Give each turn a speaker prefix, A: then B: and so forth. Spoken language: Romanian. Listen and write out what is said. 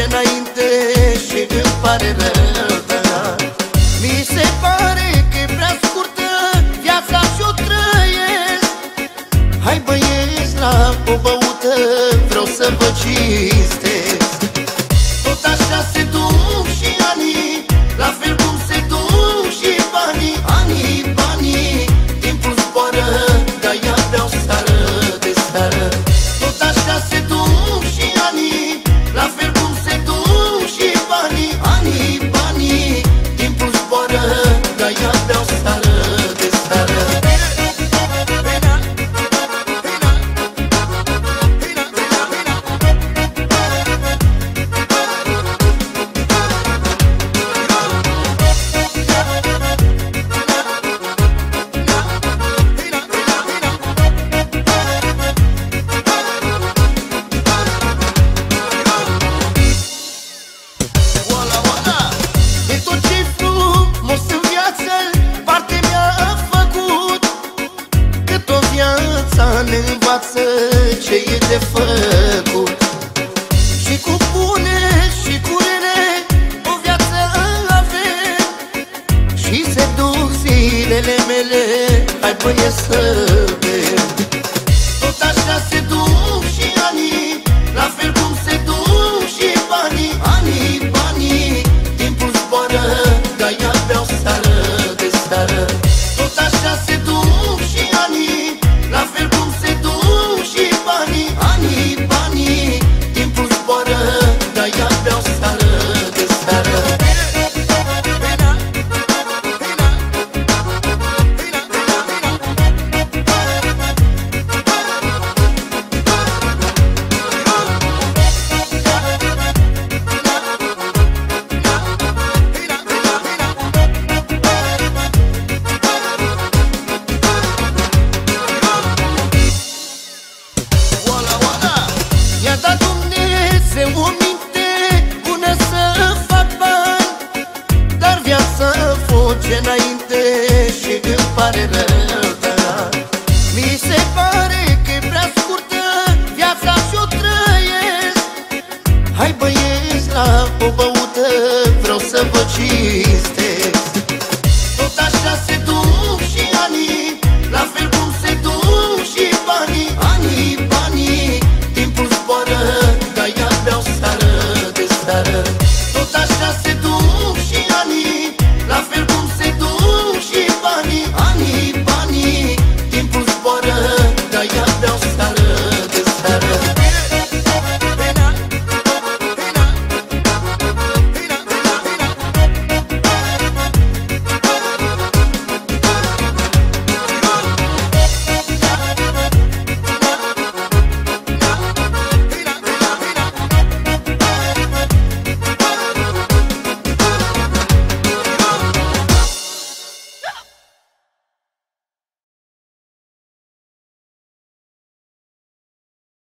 A: fuge înainte și îmi pare rău da. Mi se pare că e prea scurtă viața și-o trăiesc Hai băieți la o băută, vreau să vă cinstesc Ce e de făcut. Și cu bune și cu rele O viață avem Și se duc zilele mele Hai băie să bem tot așa se dat Dumnezeu o minte Bună să fac bani Dar viața fuge înainte Și îmi pare rău